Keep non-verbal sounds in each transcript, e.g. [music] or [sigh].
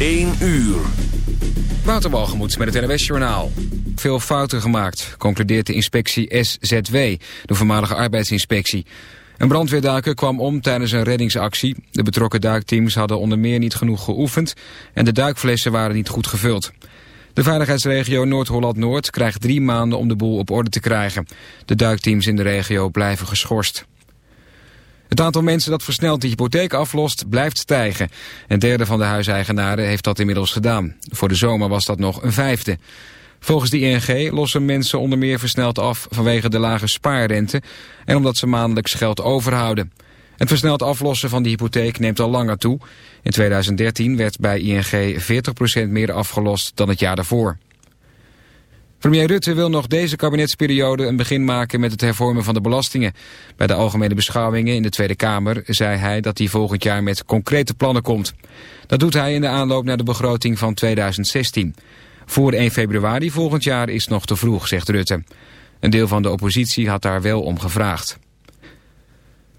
1 uur. Waterbalgemoed met het NWS Journaal. Veel fouten gemaakt, concludeert de inspectie SZW, de voormalige arbeidsinspectie. Een brandweerduiker kwam om tijdens een reddingsactie. De betrokken duikteams hadden onder meer niet genoeg geoefend... en de duikflessen waren niet goed gevuld. De veiligheidsregio Noord-Holland-Noord krijgt drie maanden om de boel op orde te krijgen. De duikteams in de regio blijven geschorst. Het aantal mensen dat versneld de hypotheek aflost blijft stijgen. Een derde van de huiseigenaren heeft dat inmiddels gedaan. Voor de zomer was dat nog een vijfde. Volgens de ING lossen mensen onder meer versneld af vanwege de lage spaarrente en omdat ze maandelijks geld overhouden. Het versneld aflossen van de hypotheek neemt al langer toe. In 2013 werd bij ING 40% meer afgelost dan het jaar daarvoor. Premier Rutte wil nog deze kabinetsperiode een begin maken met het hervormen van de belastingen. Bij de algemene beschouwingen in de Tweede Kamer zei hij dat hij volgend jaar met concrete plannen komt. Dat doet hij in de aanloop naar de begroting van 2016. Voor 1 februari volgend jaar is nog te vroeg, zegt Rutte. Een deel van de oppositie had daar wel om gevraagd.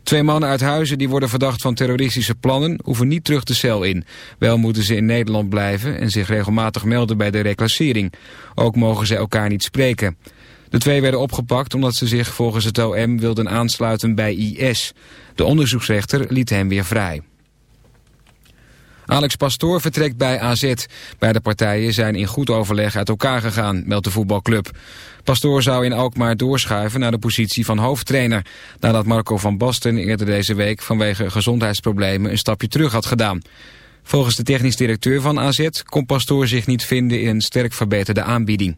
Twee mannen uit Huizen die worden verdacht van terroristische plannen hoeven niet terug de cel in. Wel moeten ze in Nederland blijven en zich regelmatig melden bij de reclassering. Ook mogen ze elkaar niet spreken. De twee werden opgepakt omdat ze zich volgens het OM wilden aansluiten bij IS. De onderzoeksrechter liet hem weer vrij. Alex Pastoor vertrekt bij AZ. Beide partijen zijn in goed overleg uit elkaar gegaan, meldt de voetbalclub. Pastoor zou in Alkmaar doorschuiven naar de positie van hoofdtrainer... nadat Marco van Basten eerder deze week vanwege gezondheidsproblemen een stapje terug had gedaan. Volgens de technisch directeur van AZ kon Pastoor zich niet vinden in een sterk verbeterde aanbieding.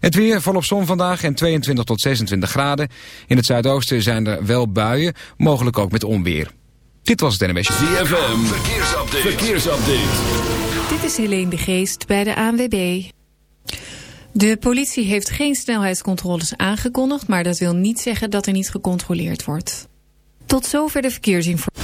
Het weer volop zon vandaag en 22 tot 26 graden. In het zuidoosten zijn er wel buien, mogelijk ook met onweer. Dit was het NMS. ZFM, verkeersupdate. verkeersupdate. Dit is Helene de Geest bij de ANWB. De politie heeft geen snelheidscontroles aangekondigd... maar dat wil niet zeggen dat er niet gecontroleerd wordt. Tot zover de verkeersinformatie.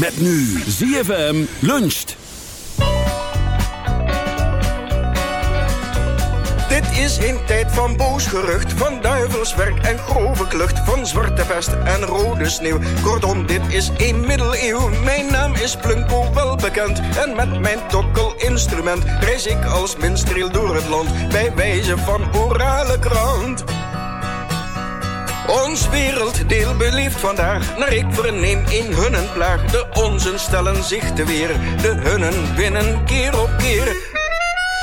Met nu ZFM luncht. Dit is een tijd van boos gerucht, van duivelswerk en grove klucht, van zwarte pest en rode sneeuw. Kortom, dit is een middeleeuw. Mijn naam is Plunko, wel bekend. En met mijn tokkelinstrument reis ik als minstreel door het land, bij wijze van orale krant. Ons werelddeel beleeft vandaag, naar ik verneem in hunnen plaag. De onzen stellen zich te weer, de hunnen winnen keer op keer.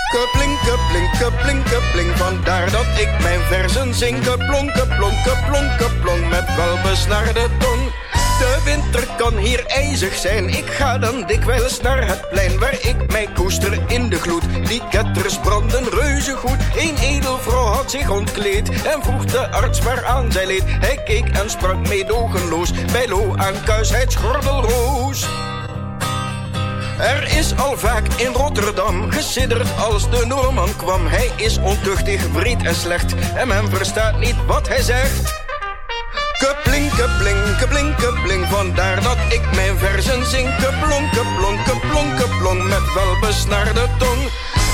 Kepling, kepling, kepling, kepling, vandaar dat ik mijn versen zing. Keplonk, keplonk, keplonk, keplonk, met welbesnaarde tong. De winter kan hier ijzig zijn. Ik ga dan dikwijls naar het plein waar ik mij koester in de gloed. Die ketters branden reuze goed. Een edelvrouw had zich ontkleed en vroeg de arts waaraan zij leed. Hij keek en sprak meedogenloos bij Lo aan kuisheidsgordelroos. Er is al vaak in Rotterdam gesidderd als de Noorman kwam. Hij is ontuchtig, wreed en slecht en men verstaat niet wat hij zegt. Kepling, kepling, kepling, kepling, vandaar dat ik mijn versen zing. Keplonk, keplonk, keplonk, keplonk, met welbesnaarde tong.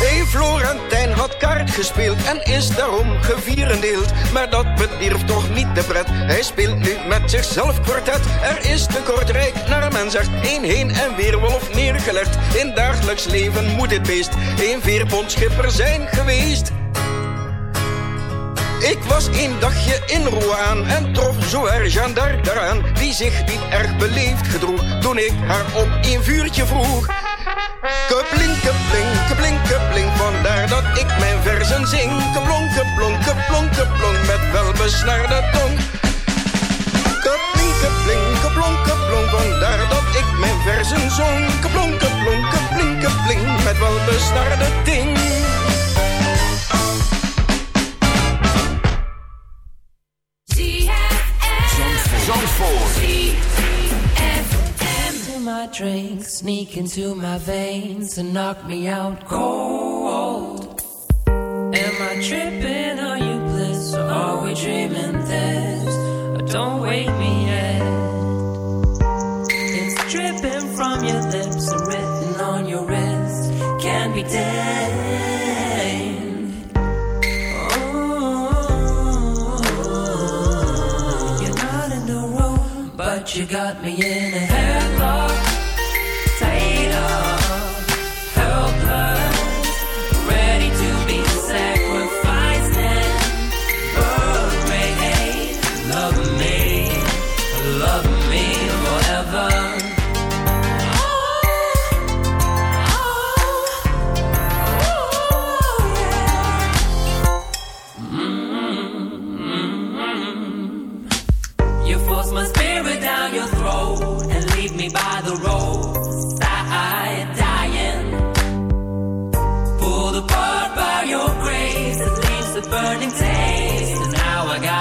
Een Florentijn had kaart gespeeld en is daarom gevierendeeld. Maar dat bedierf toch niet de pret. Hij speelt nu met zichzelf kwartet. Er is te Kortrijk naar men zegt. Een heen en weer wolf neergelegd. In dagelijks leven moet dit beest een veerpont schipper zijn geweest. Ik was een dagje in Rouen en trof zo er Jeanne d'Arc daaraan, die zich niet erg beleefd gedroeg toen ik haar op een vuurtje vroeg. Keplink, keplink, keplink, keplink, vandaar dat ik mijn versen zing. Keplonk, keplonk, keplonk, keplonk, met welbesnaarde tong. Keplink, keplink, keplonk, keplonk, vandaar dat ik mijn versen zong. Keplonk, keplonk, keplink, keplink, met welbesnaarde ting. My drink, sneak into my veins and knock me out cold. Am I tripping? Are you bliss? Or are we dreaming this? Don't wake me yet. It's dripping from your lips and written on your wrist. Can't be but you got me in a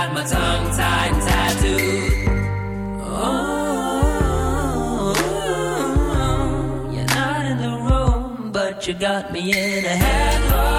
got my tongue tied and tattooed. Oh, you're not in the room, but you got me in a headlock.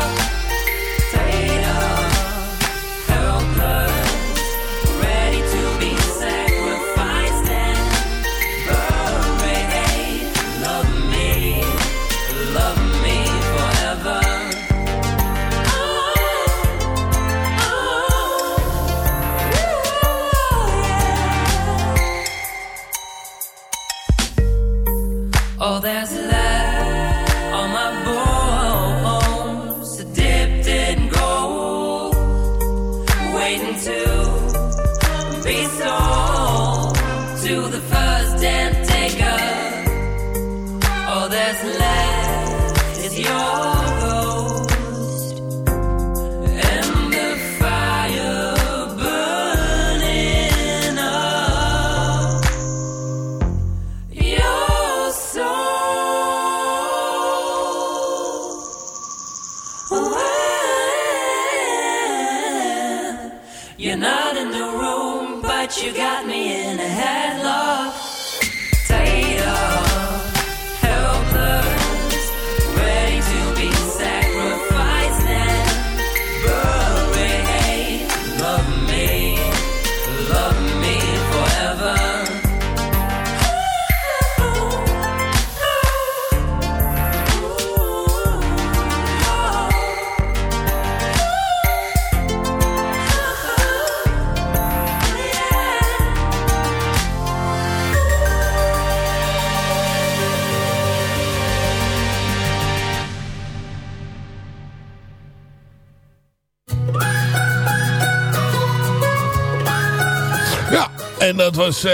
En dat was... eh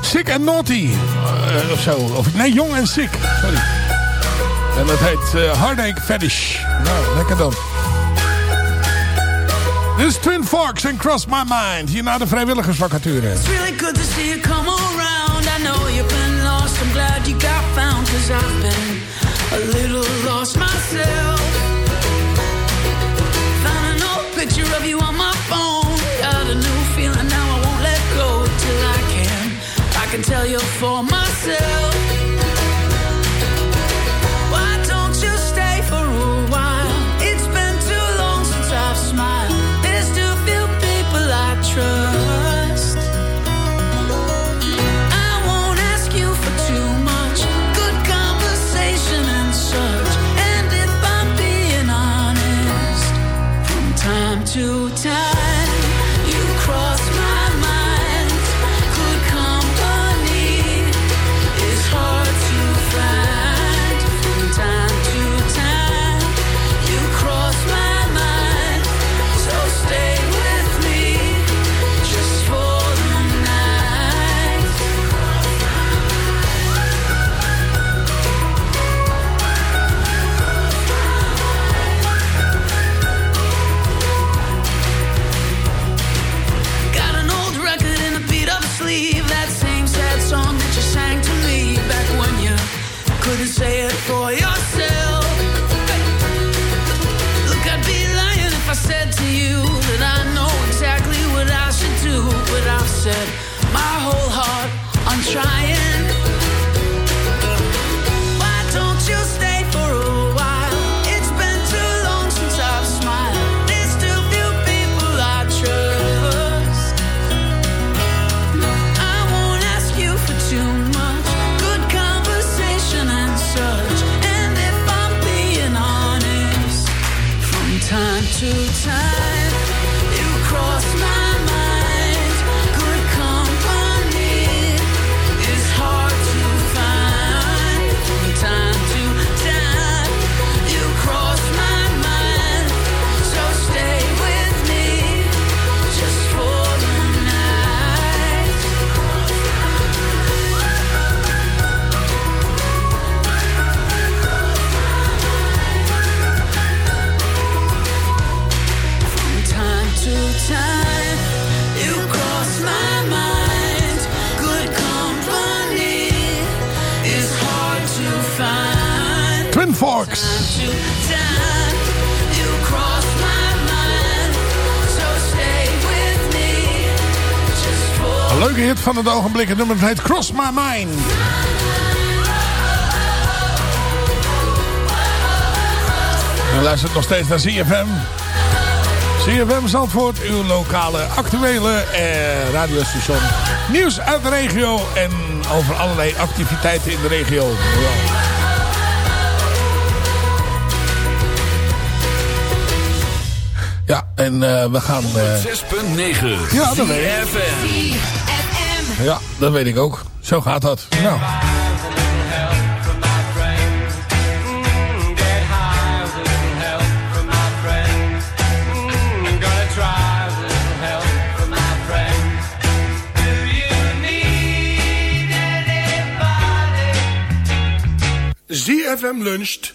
sick and Naughty. eh, of zo. Of, nee, Jong en Sick. Sorry. En dat heet eh Heartache Fetish. Nou, lekker dan. Dit is Twin Forks and Cross My Mind. Hier naar de vrijwilligersvacature. It's really good to see you come around. I know you've been lost. I'm glad you got found. Cause I've been a little lost myself. Can tell you for myself. To you that I know exactly what I should do. But I've set my whole heart on trying. Een leuke hit van het ogenblik. Het nummer heet Cross My Mind. U luistert nog steeds naar ZFM. ZFM Zandvoort, uw lokale actuele eh, radiostation. Nieuws uit de regio en over allerlei activiteiten in de regio. En eh, we gaan... eh, 6.9. Ja, dat weet ik. ZFM. ja, dat weet ik ook. Zo gaat dat. Nou. ZFM Luncht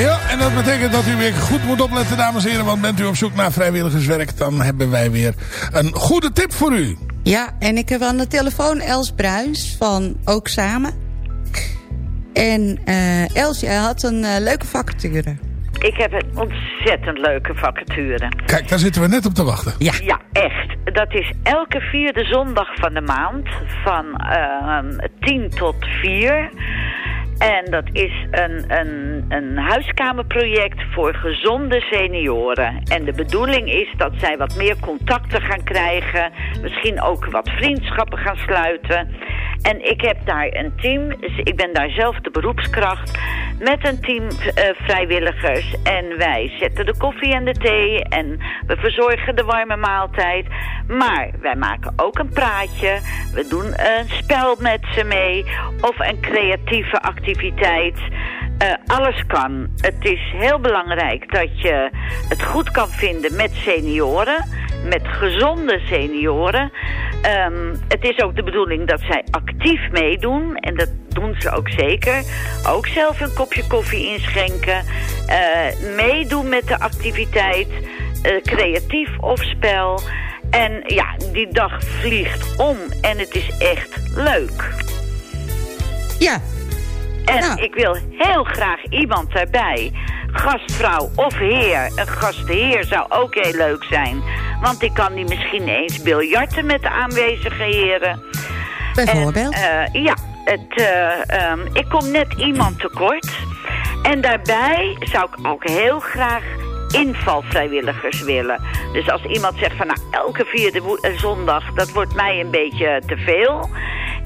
Ja, en dat betekent dat u weer goed moet opletten, dames en heren. Want bent u op zoek naar vrijwilligerswerk, dan hebben wij weer een goede tip voor u. Ja, en ik heb aan de telefoon Els Bruins van Ook Samen. En eh Els, jij had een eh, leuke vacature. Ik heb een ontzettend leuke vacature. Kijk, daar zitten we net op te wachten. Ja. Ja, echt. Dat is elke vierde zondag van de maand van ehm 10 tot 4. En dat is een, een, een huiskamerproject voor gezonde senioren. En de bedoeling is dat zij wat meer contacten gaan krijgen. Misschien ook wat vriendschappen gaan sluiten. En ik heb daar een team, dus ik ben daar zelf de beroepskracht... met een team eh, vrijwilligers. En wij zetten de koffie en de thee en we verzorgen de warme maaltijd. Maar wij maken ook een praatje. We doen een spel met ze mee of een creatieve activiteit... Eh, alles kan. Het is heel belangrijk dat je het goed kan vinden met senioren. Met gezonde senioren. Ehm, het is ook de bedoeling dat zij actief meedoen. En dat doen ze ook zeker. Ook zelf een kopje koffie inschenken. Uh, meedoen met de activiteit. Uh, creatief of spel. En ja, die dag vliegt om. En het is echt leuk. Ja, en nou. ik wil heel graag iemand erbij. Gastvrouw of heer. Een gastheer zou ook heel leuk zijn. Want ik kan die misschien eens biljarten met de aanwezige heren. Bijvoorbeeld? En, uh, ja, het, uh, um, ik kom net iemand tekort. En daarbij zou ik ook heel graag invalvrijwilligers willen. Dus als iemand zegt van nou elke vierde eh, zondag, dat wordt mij een beetje te veel.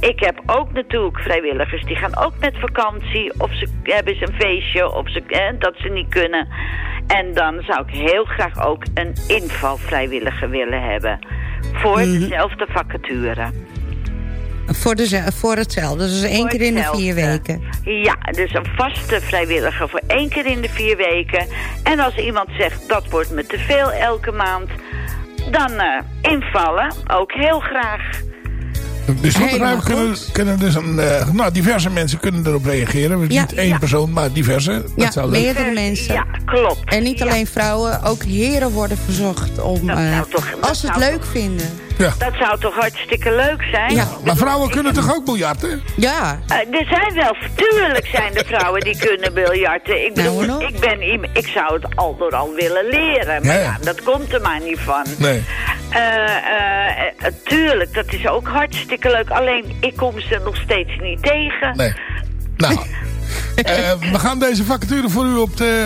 Ik heb ook natuurlijk vrijwilligers die gaan ook met vakantie. Of ze hebben ze een feestje of ze, eh, dat ze niet kunnen. En dan zou ik heel graag ook een invalvrijwilliger willen hebben. Voor Mhm. dezelfde vacature. voor, de, voor hetzelfde. Dus één Voor keer in de vier weken. Ja, dus een vaste vrijwilliger voor één keer in de vier weken. En als iemand zegt, dat wordt me te veel elke maand... dan eh, invallen, ook heel graag. Dus wat ik, kunnen, kunnen dus een, eh, nou, diverse mensen kunnen erop reageren. Ja. Niet één persoon, maar diverse. Dat Ja, zou leuk meerdere mensen. Ja, klopt. En niet alleen vrouwen, ook heren worden verzocht om, eh, toch- als ze het leuk toch- vinden. Ja. Dat zou toch hartstikke leuk zijn? Ja. Maar vrouwen kunnen toch ook biljarten? Ja, Eh, er zijn wel, tuurlijk zijn er vrouwen die kunnen biljarten. Ik bedoel, Nou, hoor. ik, ben, ik zou het al door al willen leren. Maar Ja, ja, ja. dat komt er maar niet van. Nee. Eh, eh, eh, tuurlijk, dat is ook hartstikke leuk. Alleen, ik kom ze nog steeds niet tegen. Nee. Nou, [laughs] eh, we gaan deze vacature voor u op de,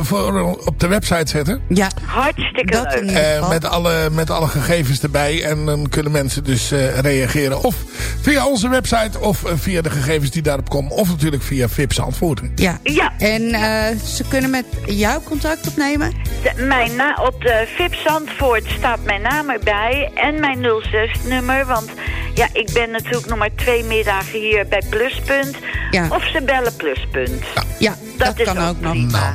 voor, op de website zetten. ja. Hartstikke Dat leuk. Eh, met, alle, met alle gegevens erbij. En dan kunnen mensen dus eh, reageren. Of via onze website. Of via de gegevens die daarop komen. Of natuurlijk via VIP's antwoorden. ja. Ja, En eh, ze kunnen met jou contact opnemen? de- mijn na op de VIP Zandvoort staat mijn naam erbij. En mijn 06-nummer. Want ja, ik ben natuurlijk nog maar twee middagen hier bij Pluspunt. Ja. Of ze bellen Pluspunt. Ja, dat, is kan ook nog. Nou,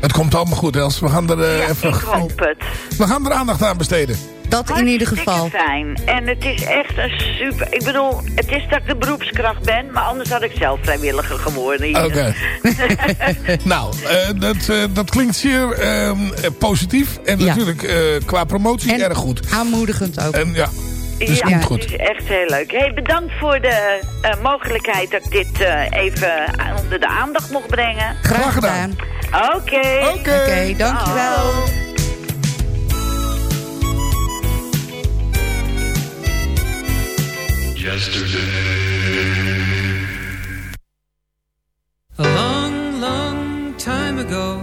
het komt allemaal goed, Els. We gaan er eh, Ja, even... ik hoop het. We gaan er aandacht aan besteden. Dat in ieder geval. Fijn. En het is echt een super... Ik bedoel, het is dat ik de beroepskracht ben... maar anders had ik zelf vrijwilliger geworden hier. Oké. [laughs] nou, eh, dat, eh, dat klinkt zeer ehm, eh, positief. En Ja. natuurlijk eh, qua promotie En erg goed. aanmoedigend ook. En ja, dus ja, komt het goed. is echt heel leuk. Hey, bedankt voor de eh, mogelijkheid dat ik dit eh, even onder de aandacht mocht brengen. Graag gedaan. Oké. Oké. Oké, dankjewel. A long, long time ago,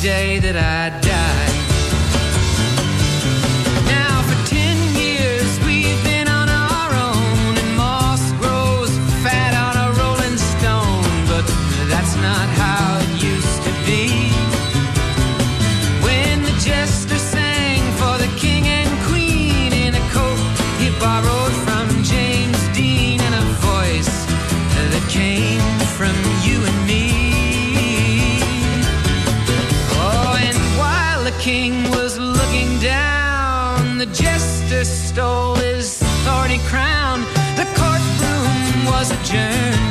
the day that I legend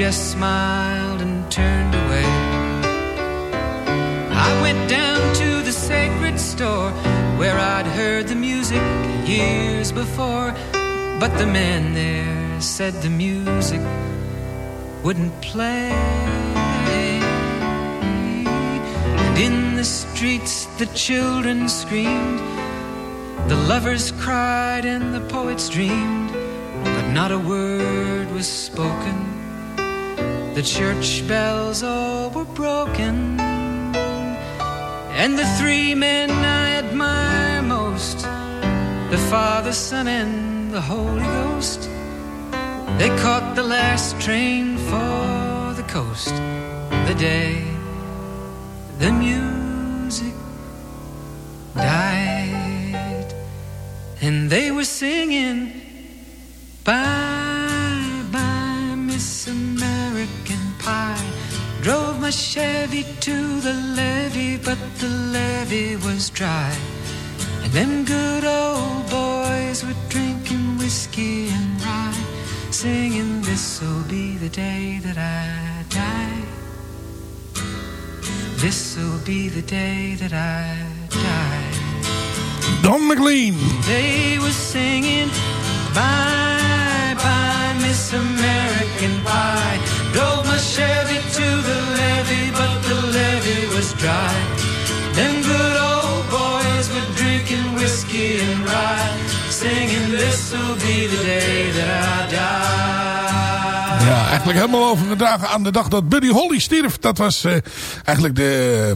just smiled and turned away. I went down to the sacred store where I'd heard the music years before, but the man there said the music wouldn't play. And in the streets, the children screamed, the lovers cried, and the poets dreamed, but not a word was spoken the church bells all were broken, and the three men I admire most the Father, Son, and the Holy Ghost. They caught the last train for the coast the day the music died, and they were singing. Drove Chevy to the levee, but the levee was dry. And them good old boys were drinking whiskey and rye, singing, This'll be the day that I die. This'll be the day that I die. Don McLean. They were singing, Bye, bye, Miss American Pie. Drove my Chevy to the levee, but the levee was dry. Them good old boys were drinking whiskey and rye, singing, This'll be the day that I die. Ja, eigenlijk helemaal overgedragen aan de dag dat Buddy Holly stierf. Dat was uh, eigenlijk de,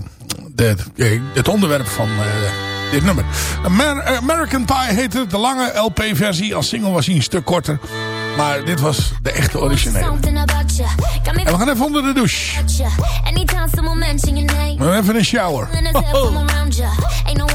de, de, het onderwerp van uh, dit nummer. Amer American Pie heette. De lange LP-versie. Als single was hij een stuk korter. Maar dit was de echte originele. En we gaan even onder de douche. We even een shower. Ain't no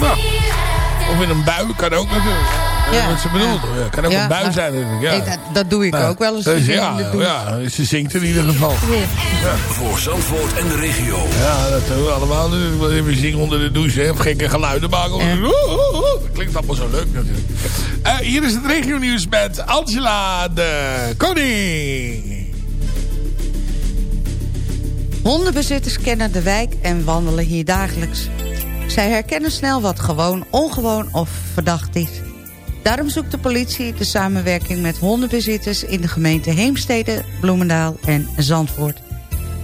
Nou, of in een bui, kan ook natuurlijk. Ja. Wat ze bedoelt. Ja. Kan ook Ja, een bui zijn natuurlijk. Ja. Ik- dat, dat doe ik Ja. ook wel eens. Dus in ja, ja, ze zingt in ieder geval. Voor Zandvoort en de regio. Ja, dat doen we allemaal. We zingen onder de douche. Hè. Of gekke geluiden maken. Dat klinkt allemaal zo leuk natuurlijk. Eh, hier is het regionieuws met Angela de Koning. Hondenbezitters kennen de wijk en wandelen hier dagelijks. Zij herkennen snel wat gewoon, ongewoon of verdacht is. Daarom zoekt de politie de samenwerking met hondenbezitters... in de gemeente Heemstede, Bloemendaal en Zandvoort.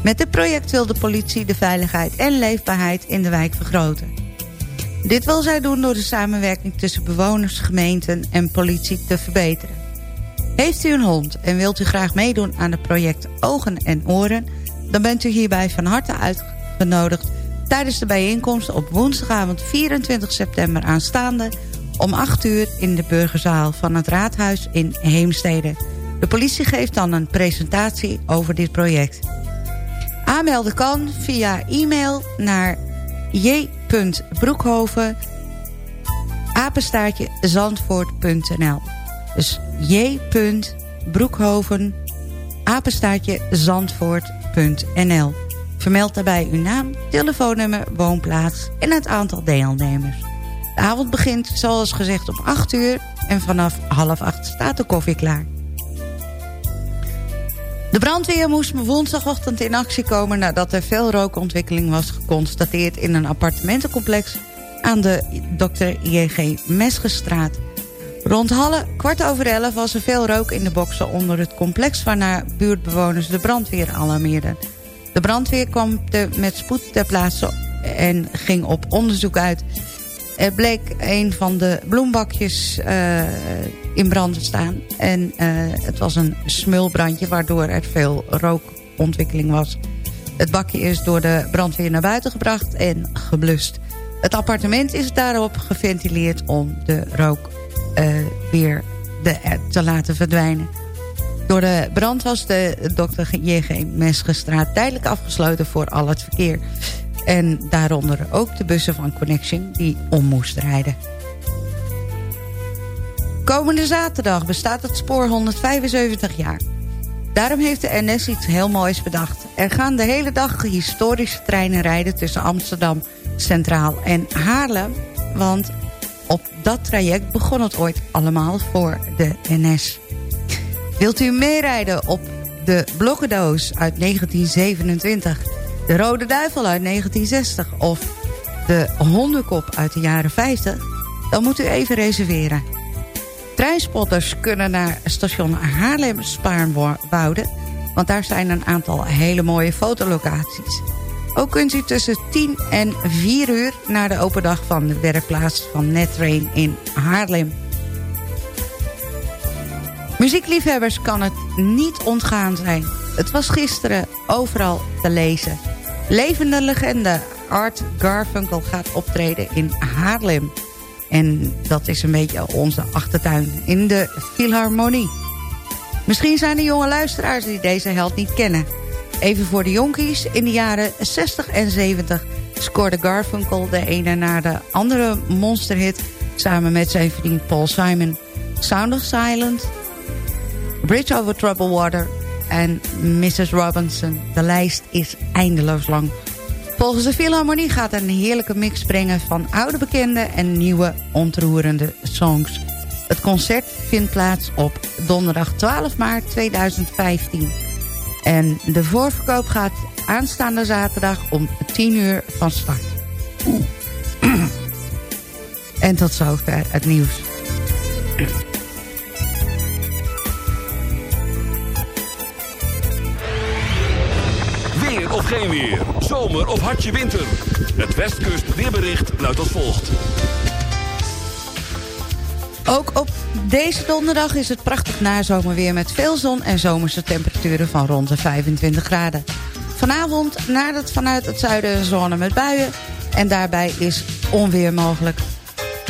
Met dit project wil de politie de veiligheid en leefbaarheid in de wijk vergroten. Dit wil zij doen door de samenwerking tussen bewoners, gemeenten en politie te verbeteren. Heeft u een hond en wilt u graag meedoen aan het project Ogen en Oren... dan bent u hierbij van harte uitgenodigd tijdens de bijeenkomst op woensdagavond 24 september aanstaande... om 8 uur in de burgerzaal van het raadhuis in Heemstede. De politie geeft dan een presentatie over dit project. Aanmelden kan via e-mail naar j.broekhoven apenstaartje zandvoort.nl Dus j.broekhoven apenstaartje zandvoort.nl Vermeld daarbij uw naam, telefoonnummer, woonplaats en het aantal deelnemers. De avond begint zoals gezegd om 8 uur en vanaf half 8 staat de koffie klaar. De brandweer moest woensdagochtend in actie komen... nadat er veel rookontwikkeling was geconstateerd in een appartementencomplex... aan de Dr. J.G. Mesgestraat. Rond Halle, kwart over elf, was er veel rook in de boksen onder het complex... waarna buurtbewoners de brandweer alarmeerden. De brandweer kwam met spoed ter plaatse en ging op onderzoek uit. Er bleek een van de bloembakjes uh, in brand te staan. En uh, het was een smulbrandje waardoor er veel rookontwikkeling was. Het bakje is door de brandweer naar buiten gebracht en geblust. Het appartement is daarop geventileerd om de rook uh, weer de, te laten verdwijnen. Door de brand was de Dr. J.G. Mesgestraat tijdelijk afgesloten voor al het verkeer. En daaronder ook de bussen van Connection die om moesten rijden. Komende zaterdag bestaat het spoor 175 jaar. Daarom heeft de NS iets heel moois bedacht. Er gaan de hele dag historische treinen rijden tussen Amsterdam Centraal en Haarlem. Want op dat traject begon het ooit allemaal voor de NS. Wilt u meerijden op de blokkendoos uit 1927... de Rode Duivel uit 1960 of de Hondenkop uit de jaren 50... dan moet u even reserveren. Treinspotters kunnen naar station Haarlem-Spaarnwoude... want daar zijn een aantal hele mooie fotolocaties. Ook kunt u tussen 10 en 4 uur naar de open dag van de werkplaats van Netrain in Haarlem. Muziekliefhebbers kan het niet ontgaan zijn. Het was gisteren overal te lezen. Levende legende Art Garfunkel gaat optreden in Haarlem. En dat is een beetje onze achtertuin in de Philharmonie. Misschien zijn er jonge luisteraars die deze held niet kennen. Even voor de jonkies, in de jaren 60 en 70 scoorde Garfunkel de ene na de andere monsterhit... samen met zijn vriend Paul Simon. Sound of Silence, Bridge over Troubled Water en Mrs. Robinson. De lijst is eindeloos lang. Volgens de Philharmonie gaat een heerlijke mix brengen van oude bekenden en nieuwe ontroerende songs. Het concert vindt plaats op donderdag 12 maart 2015. En de voorverkoop gaat aanstaande zaterdag om 10 uur van start. [clears throat] En tot zover het nieuws. Geen weer. Zomer of hartje winter. Het Westkust weerbericht luidt als volgt. Ook op deze donderdag is het prachtig nazomerweer met veel zon en zomerse temperaturen van rond de 25 graden. Vanavond nadert vanuit het zuiden een zone met buien en daarbij is onweer mogelijk.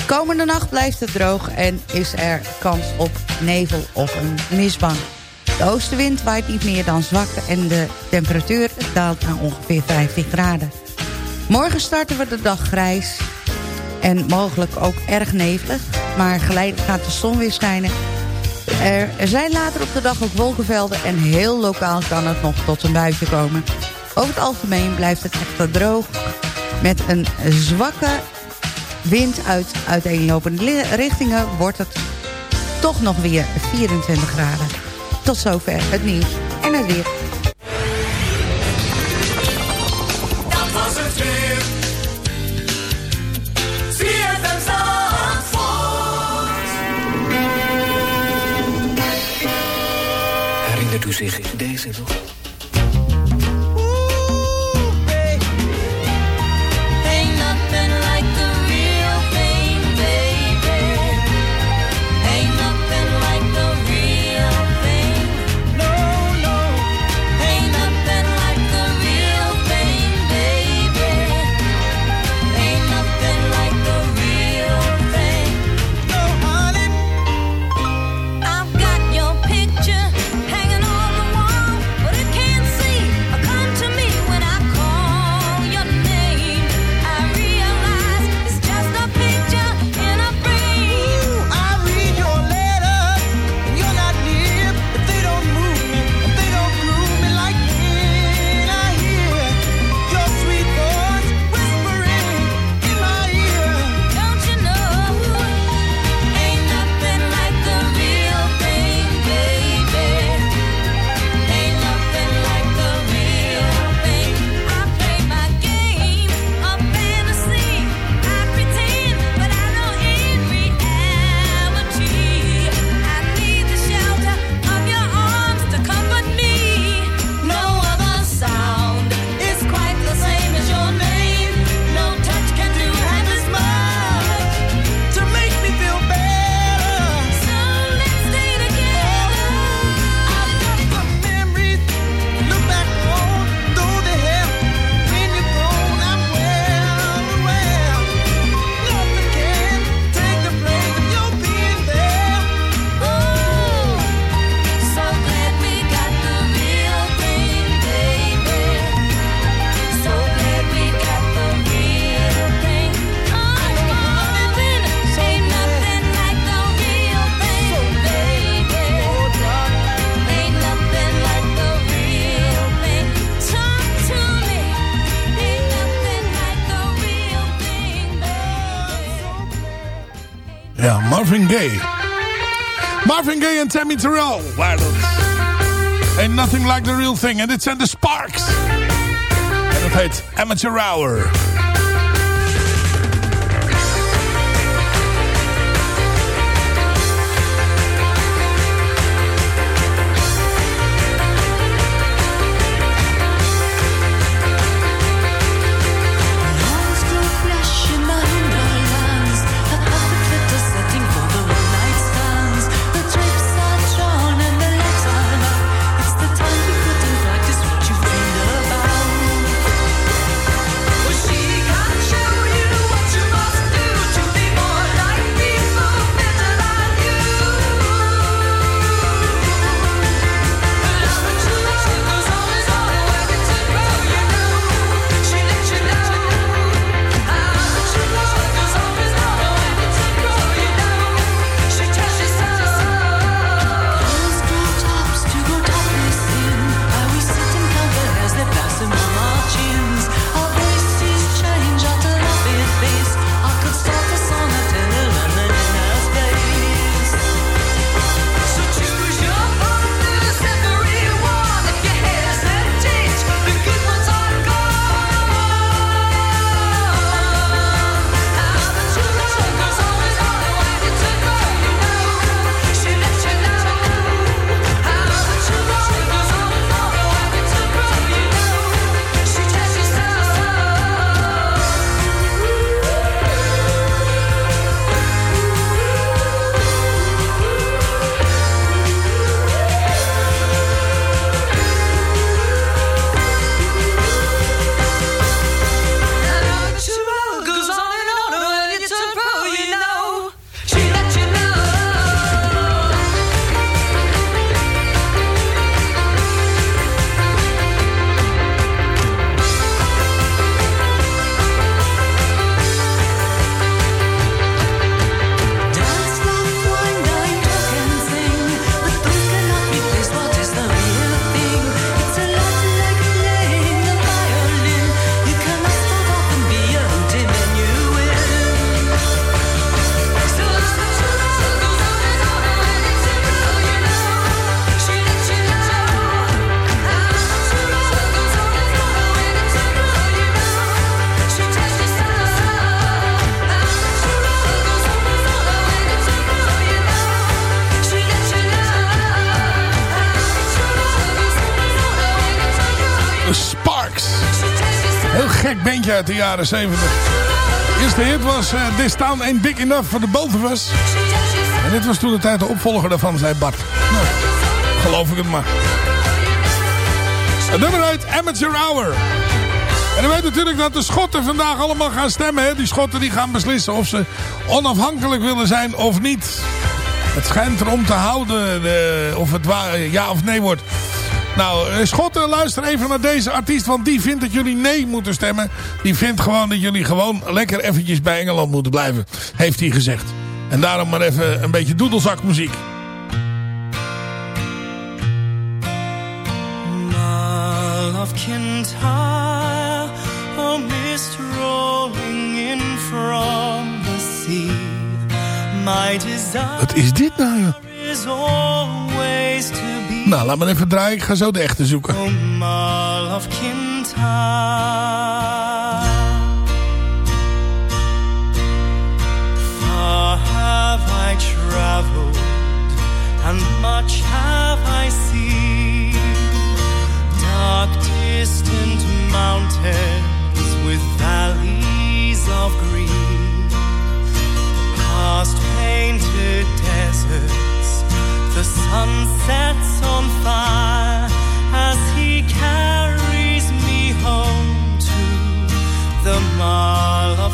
Komende nacht blijft het droog en is er kans op nevel of een mistbank. De oostenwind waait niet meer dan zwak en de temperatuur daalt naar ongeveer 15 graden. Morgen starten we de dag grijs en mogelijk ook erg nevelig. Maar geleidelijk gaat de zon weer schijnen. Er zijn later op de dag ook wolkenvelden en heel lokaal kan het nog tot een buitje komen. Over het algemeen blijft het echter droog met een zwakke wind uit uiteenlopende richtingen wordt het toch nog weer 24 graden. Tot zover het nieuws en het weer. Dat was het weer. Herinnert u zich deze nog? Marvin Gaye. Marvin Gaye en Tammy Terrell waren. Ain't nothing like the real thing. En dit zijn de Sparks. En dat heet Amateur Hour. De jaren 70. De eerste hit was uh, This Town Ain't Big Enough for the Both of Us. En dit was toen de tijd de opvolger daarvan, zei Bart. Nou, geloof ik het maar. Het nummer uit Amateur Hour. En u weet natuurlijk dat de Schotten vandaag allemaal gaan stemmen. Hè? Die Schotten die gaan beslissen of ze onafhankelijk willen zijn of niet. Het schijnt erom te houden de, of het ja of nee wordt. Nou, eh, Schotten, luister even naar deze artiest. Want die vindt dat jullie nee moeten stemmen. Die vindt gewoon dat jullie gewoon lekker eventjes bij Engeland moeten blijven. Heeft hij gezegd. En daarom maar even een beetje doedelzakmuziek. of Kintyre, a mist rolling in from the sea. My desire Wat is dit nou, nou, laat maar even draaien. Ik ga zo de echte zoeken. And much have I seen. Dark distant mountains the Mall of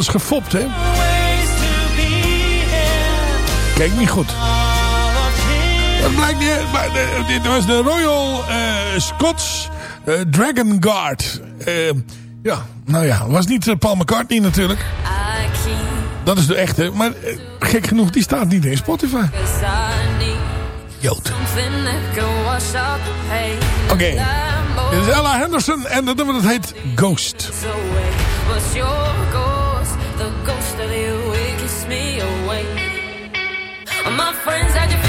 is gefopt, hè? Kijk niet goed. Dat blijkt niet, maar eh, dit was de Royal uh, Scots eh, Dragon Guard. ja, nou ja, was niet Paul McCartney natuurlijk. Dat is de echte, maar gek genoeg, die staat niet in Spotify. Jood. Oké, dit is Ella Henderson en dat nummer dat heet Ghost. the ghost of you, it keeps me awake. My friends, I just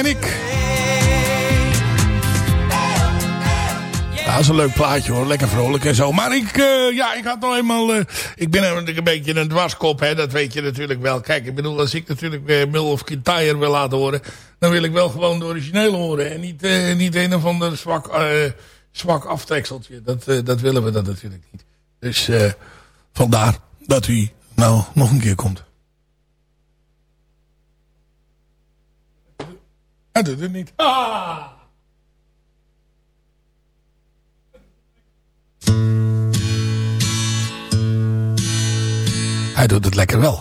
en ik. Dat is een leuk plaatje hoor. Lekker vrolijk en zo. Maar ik, eh, ja, ik had nou eenmaal... eh, ik ben natuurlijk een beetje een dwarskop, hè. Dat weet je natuurlijk wel. Kijk, ik bedoel, als ik natuurlijk uh, Mill of Kintyre wil laten horen... dan wil ik wel gewoon de originele horen. En niet, niet een of ander zwak, zwak aftrekseltje. Dat, dat willen we dan natuurlijk niet. Dus vandaar dat u nou nog een keer komt. Hij doet het niet. Ah! Hij doet het lekker wel.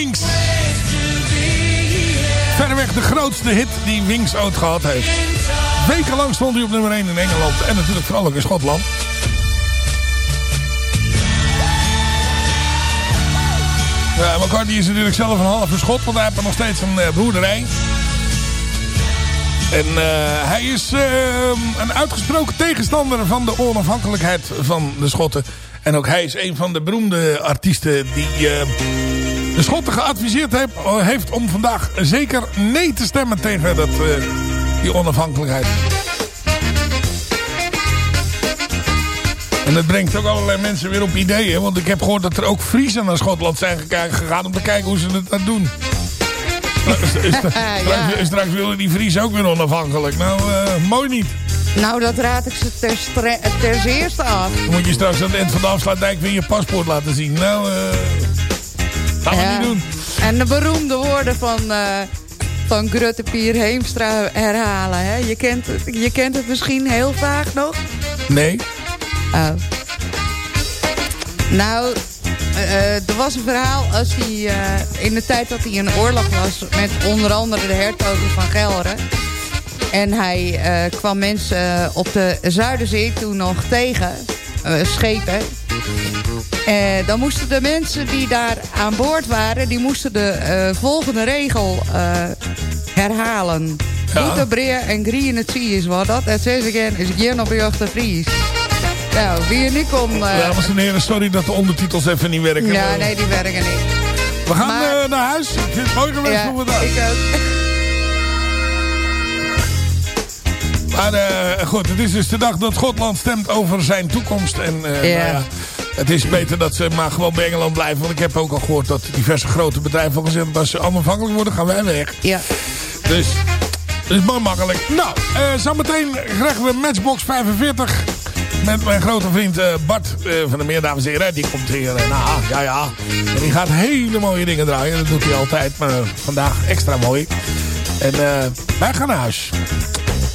Wings. Verreweg de grootste hit die Wings ooit gehad heeft. Wekenlang stond hij op nummer 1 in Engeland. En natuurlijk vooral ook in Schotland. Ja, McCartney is natuurlijk zelf een halve schot. Want hij heeft nog steeds een uh, broederij. En uh, hij is uh, een uitgesproken tegenstander van de onafhankelijkheid van de Schotten. En ook hij is een van de beroemde artiesten die uh, de Schotten geadviseerd heeft, heeft, om vandaag zeker nee te stemmen tegen dat, die onafhankelijkheid. En dat brengt ook allerlei mensen weer op ideeën. Want ik heb gehoord dat er ook Friesen naar Schotland zijn gegaan om te kijken hoe ze het doen. [laughs] straks, ja. straks willen die Friesen ook weer onafhankelijk. Nou, uh, mooi niet. Nou, dat raad ik ze ter, ter eerste af. Dan moet je straks aan het eind van de afsluitdijk weer je paspoort laten zien. Nou, uh, gaan we niet doen. En de beroemde woorden van, uh, van Grutte Pier Heemstra herhalen. Hè? Je, kent het, je kent het misschien heel vaag nog? Nee. Oh. Nou, uh, er was een verhaal als hij, uh, in de tijd dat hij in oorlog was... met onder andere de hertogen van Gelre. En hij uh, kwam mensen op de Zuiderzee toen nog tegen, schepen. Dan moesten de mensen die daar aan boord waren... die moesten de volgende regel herhalen. Ja. Breer en green het zie is wat dat. Het zegt again is geen op de Fries. Nou, wie en ik kom... Uh... Dames en heren, sorry dat de ondertitels even niet werken. Ja, nee, die werken niet. We gaan maar... uh, naar huis. Ik vind het mooi geweest ja, vandaag. ik ook. Maar uh, goed, het is dus de dag dat Schotland stemt over zijn toekomst. En ja. Nou ja, het is beter dat ze maar gewoon bij Engeland blijven. Want ik heb ook al gehoord dat diverse grote bedrijven al gezegd... als ze onafhankelijk worden, gaan wij weg. Ja. Dus, dat is maar makkelijk. Nou, uh, zometeen krijgen we Matchbox 45 met mijn grote vriend uh, Bart uh, van de Meer, dames en heren. Die komt hier, uh, nou ja, ja. En die gaat hele mooie dingen draaien. Dat doet hij altijd, maar vandaag extra mooi. En wij gaan naar huis.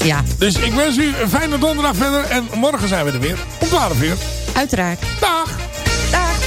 Ja. Dus ik wens u een fijne donderdag verder. En morgen zijn we er weer. Om 12 uur. Uiteraard. Dag.